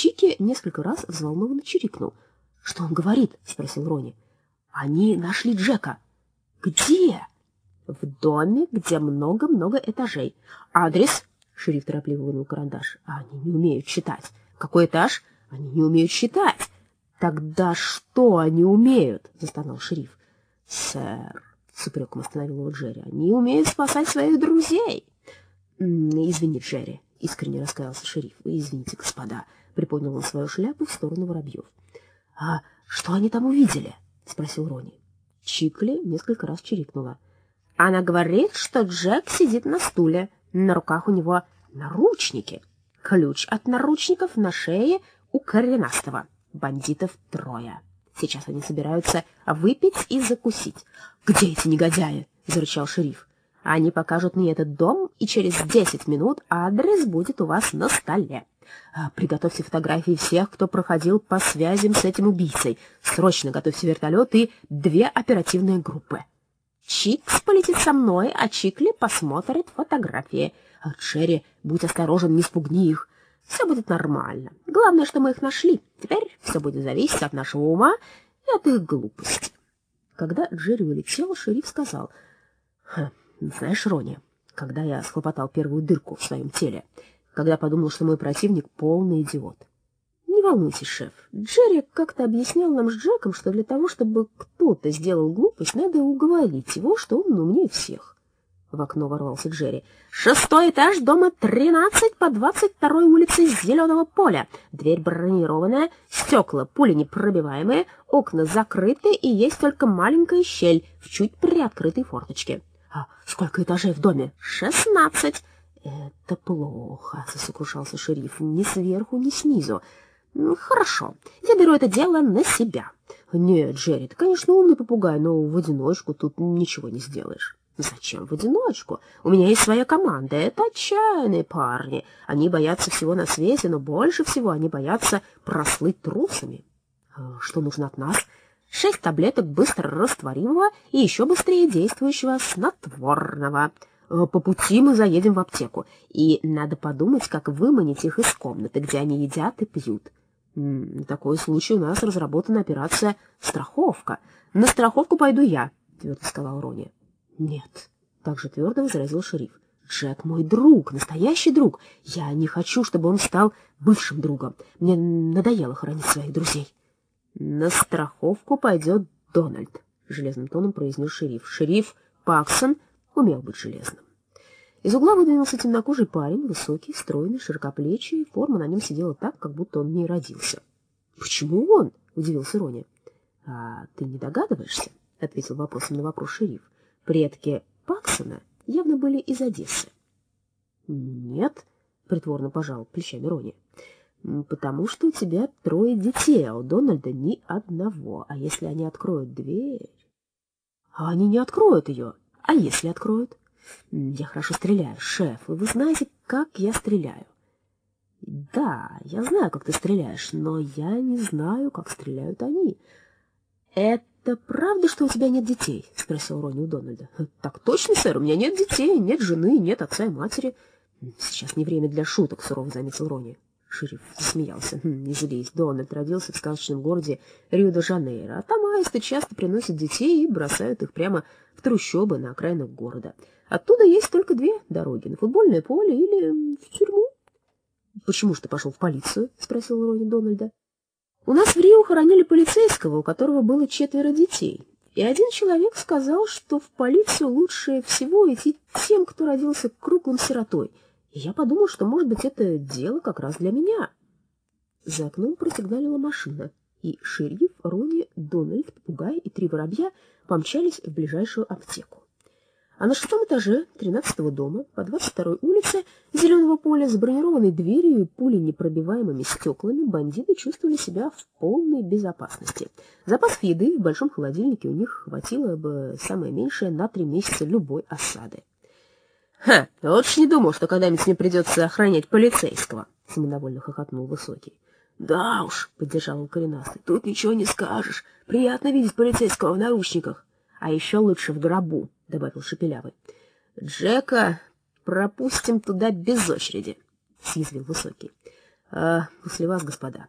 Чики несколько раз взволнованно чирикнул. «Что он говорит?» — спросил Рони. «Они нашли Джека». «Где?» «В доме, где много-много этажей. Адрес?» — шериф торопливо вынул карандаш. «Они не умеют читать. Какой этаж? Они не умеют считать». «Тогда что они умеют?» — застонал шериф. «Сэр», — с упреком остановил его Джерри, — «они умеют спасать своих друзей». «Извини, Джерри», — искренне раскаялся шериф. «Извините, господа», — приподнял он свою шляпу в сторону воробьев. «А что они там увидели?» — спросил Рони. Чикли несколько раз чирикнула. «Она говорит, что Джек сидит на стуле. На руках у него наручники. Ключ от наручников на шее у коренастого. Бандитов трое. Сейчас они собираются выпить и закусить. «Где эти негодяи?» — зарычал шериф. Они покажут мне этот дом, и через десять минут адрес будет у вас на столе. А, приготовьте фотографии всех, кто проходил по связям с этим убийцей. Срочно готовьте вертолет и две оперативные группы. Чикс полетит со мной, а Чикли посмотрит фотографии. А, Джерри, будь осторожен, не спугни их. Все будет нормально. Главное, что мы их нашли. Теперь все будет зависеть от нашего ума и от их глупости. Когда Джерри улетел, шериф сказал... «Хм, знаешь, Рони, когда я схлопотал первую дырку в своем теле, когда подумал, что мой противник полный идиот. Не волнуйтесь, шеф. Джерри как-то объяснял нам с Джеком, что для того, чтобы кто-то сделал глупость, надо уговорить его, что он умнее всех. В окно ворвался Джерри. «Шестой этаж дома 13 по 22-й улице Зеленого поля. Дверь бронированная, стекла пули непробиваемые, окна закрыты и есть только маленькая щель в чуть приоткрытой форточке. А сколько этажей в доме? Шестнадцать. Это плохо, сокрушался шериф. Ни сверху, ни снизу. Хорошо, я беру это дело на себя. Нет, Джерри, ты, конечно, умный попугай, но в одиночку тут ничего не сделаешь. Зачем в одиночку? У меня есть своя команда. Это отчаянные парни. Они боятся всего на свете, но больше всего они боятся прослыть трусами. А что нужно от нас? Шесть таблеток быстро растворимого и еще быстрее действующего снотворного. Э, по пути мы заедем в аптеку, и надо подумать, как выманить их из комнаты, где они едят и пьют. На такой случай у нас разработана операция «Страховка». На страховку пойду я, — твердо сказал Рони. Нет, — также твердо возразил шериф. Джек мой друг, настоящий друг. Я не хочу, чтобы он стал бывшим другом. Мне надоело хранить своих друзей. «На страховку пойдет Дональд», — железным тоном произнес шериф. Шериф Паксон умел быть железным. Из угла выдвинулся темнокожий парень, высокий, стройный, широкоплечий, форма на нем сидела так, как будто он не родился. «Почему он?» — удивился Рони. «А ты не догадываешься?» — ответил вопросом на вопрос шериф. «Предки Паксона явно были из Одессы». «Нет», — притворно пожал плечами Рони. Потому что у тебя трое детей, а у Дональда ни одного. А если они откроют дверь? А они не откроют ее. А если откроют? Я хорошо стреляю, шеф, и вы знаете, как я стреляю. Да, я знаю, как ты стреляешь, но я не знаю, как стреляют они. Это правда, что у тебя нет детей? Спросил Рони у Дональда. Так точно, сэр, у меня нет детей, нет жены, нет отца и матери. Сейчас не время для шуток, сурово заметил Рони. Шериф засмеялся. «Хм, «Не злись, Дональд родился в сказочном городе Рио-де-Жанейро, а там аисты часто приносят детей и бросают их прямо в трущобы на окраинах города. Оттуда есть только две дороги — на футбольное поле или в тюрьму». «Почему ж ты пошел в полицию?» — спросил Рони Дональда. «У нас в Рио хоронили полицейского, у которого было четверо детей». И один человек сказал, что в полицию лучше всего идти тем, кто родился круглым сиротой — я подумал, что, может быть, это дело как раз для меня. За окном просигналила машина, и шериф, Рони, Дональд, попугай и три воробья помчались в ближайшую аптеку. А на шестом этаже тринадцатого дома по двадцать второй улице Зеленого поля с бронированной дверью и пулей непробиваемыми стеклами бандиты чувствовали себя в полной безопасности. Запасов еды в большом холодильнике у них хватило бы самое меньшее на три месяца любой осады. «Ха, ж не думал, что когда-нибудь мне придется охранять полицейского», — самодовольно хохотнул Высокий. «Да уж», — поддержал он коренастый, — «тут ничего не скажешь. Приятно видеть полицейского в наручниках. А еще лучше в гробу», — добавил Шепелявый. «Джека пропустим туда без очереди», — съязвил Высокий. А после вас, господа.